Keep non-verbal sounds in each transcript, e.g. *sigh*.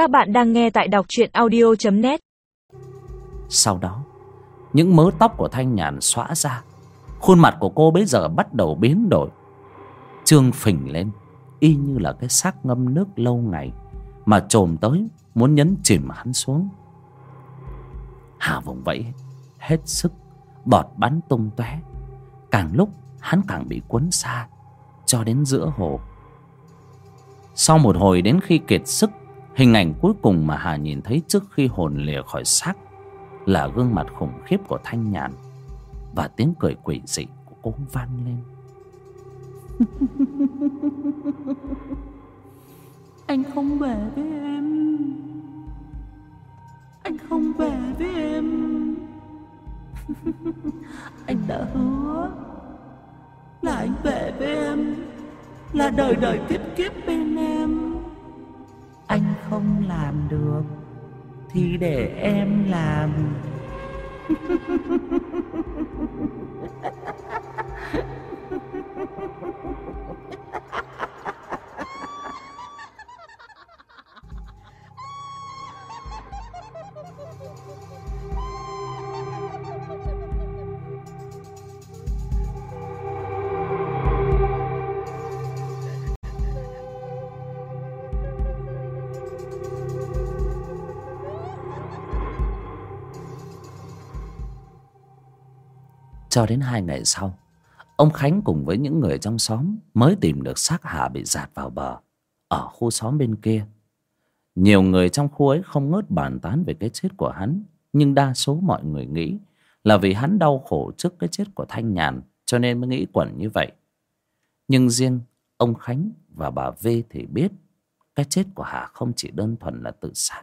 Các bạn đang nghe tại đọc truyện audio.net Sau đó, Những mớ tóc của Thanh Nhàn xóa ra, Khuôn mặt của cô bây giờ bắt đầu biến đổi. Trương phình lên, Y như là cái xác ngâm nước lâu ngày Mà trồm tới Muốn nhấn chìm hắn xuống. Hà vùng vẫy, Hết sức, Bọt bắn tung tóe. Càng lúc, hắn càng bị cuốn xa, Cho đến giữa hồ. Sau một hồi đến khi kiệt sức Hình ảnh cuối cùng mà Hà nhìn thấy trước khi hồn lìa khỏi xác Là gương mặt khủng khiếp của Thanh Nhàn Và tiếng cười quỷ dị của cô vang lên. *laughs* Anh không về với em. Anh không về với em. *laughs* Anh đã hứa Là anh về với em, Là đời đời kiếp kiếp bên làm được Thì để em làm. *laughs* Cho đến hai ngày sau, Ông Khánh cùng với những người trong xóm Mới tìm được xác Hà bị giạt vào bờ, Ở khu xóm bên kia. Nhiều người trong khu ấy không ngớt bàn tán về cái chết của hắn, Nhưng đa số mọi người nghĩ Là vì hắn đau khổ trước cái chết của Thanh Nhàn, Cho nên mới nghĩ quẩn như vậy. Nhưng riêng ông Khánh và bà V thì biết Cái chết của Hà không chỉ đơn thuần là tự sát.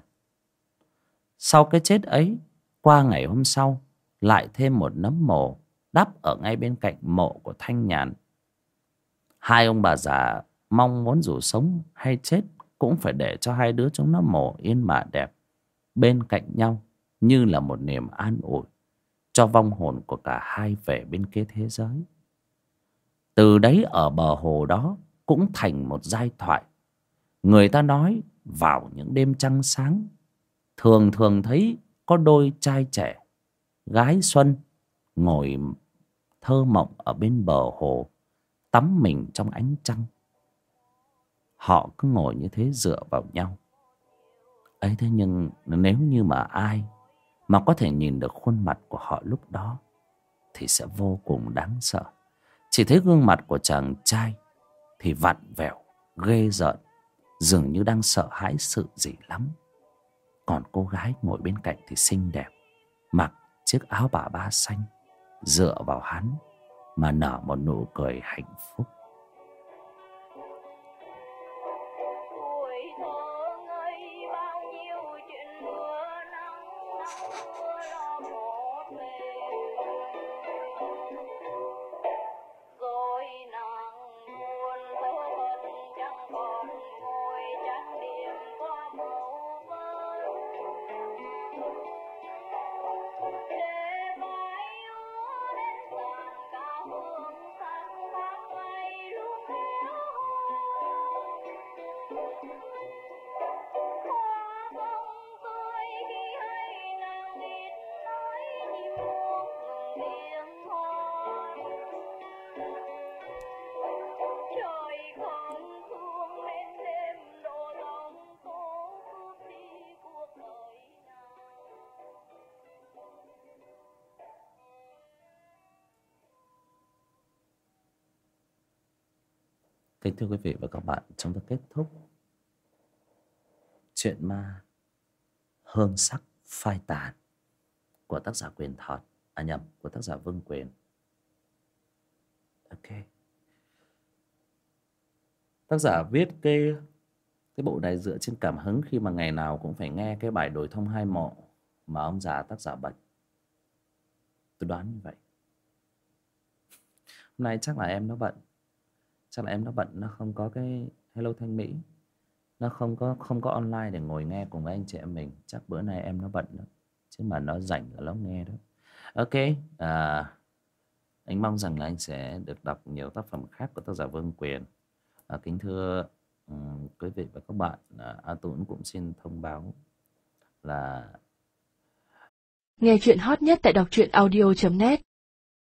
Sau cái chết ấy, Qua ngày hôm sau, Lại thêm một nấm mồ đắp ở ngay bên cạnh mộ của Thanh Nhàn. Hai ông bà già mong muốn dù sống hay chết cũng phải để cho hai đứa chúng nó mổ yên mà đẹp bên cạnh nhau như là một niềm an ủi cho vong hồn của cả hai về bên kia thế giới. Từ đấy ở bờ hồ đó cũng thành một giai thoại. Người ta nói vào những đêm trăng sáng, thường thường thấy có đôi trai trẻ, gái xuân ngồi thơ mộng ở bên bờ hồ, tắm mình trong ánh trăng. Họ cứ ngồi như thế dựa vào nhau. Ấy thế nhưng nếu như mà ai mà có thể nhìn được khuôn mặt của họ lúc đó, thì sẽ vô cùng đáng sợ. Chỉ thấy gương mặt của chàng trai thì vặn vẹo, ghê rợn, dường như đang sợ hãi sự gì lắm. Còn cô gái ngồi bên cạnh thì xinh đẹp, mặc chiếc áo bà ba xanh dựa vào hắn mà nở một nụ cười hạnh phúc. Kính thưa quý vị và các bạn, chúng ta kết thúc chuyện ma hương sắc phai tàn của tác giả Quyền Thọt, à nhầm, của tác giả Vương Quyền. Ok. Tác giả viết cái cái bộ này dựa trên cảm hứng khi mà ngày nào cũng phải nghe cái bài đổi thông hai mộ mà ông già tác giả bật. Tôi đoán như vậy. Hôm nay chắc là em nó bận chắc là em nó bận nó không có cái hello thanh mỹ. Nó không có không có online để ngồi nghe cùng với anh chị em mình. Chắc bữa nay em nó bận đó chứ mà nó rảnh là nó nghe đó. Ok à, anh mong rằng là anh sẽ được đọc nhiều tác phẩm khác của tác giả Vương Quyền. À, kính thưa um, quý vị và các bạn à, a tuấn cũng xin thông báo là Nghe chuyện hot nhất tại đọc truyện audio.net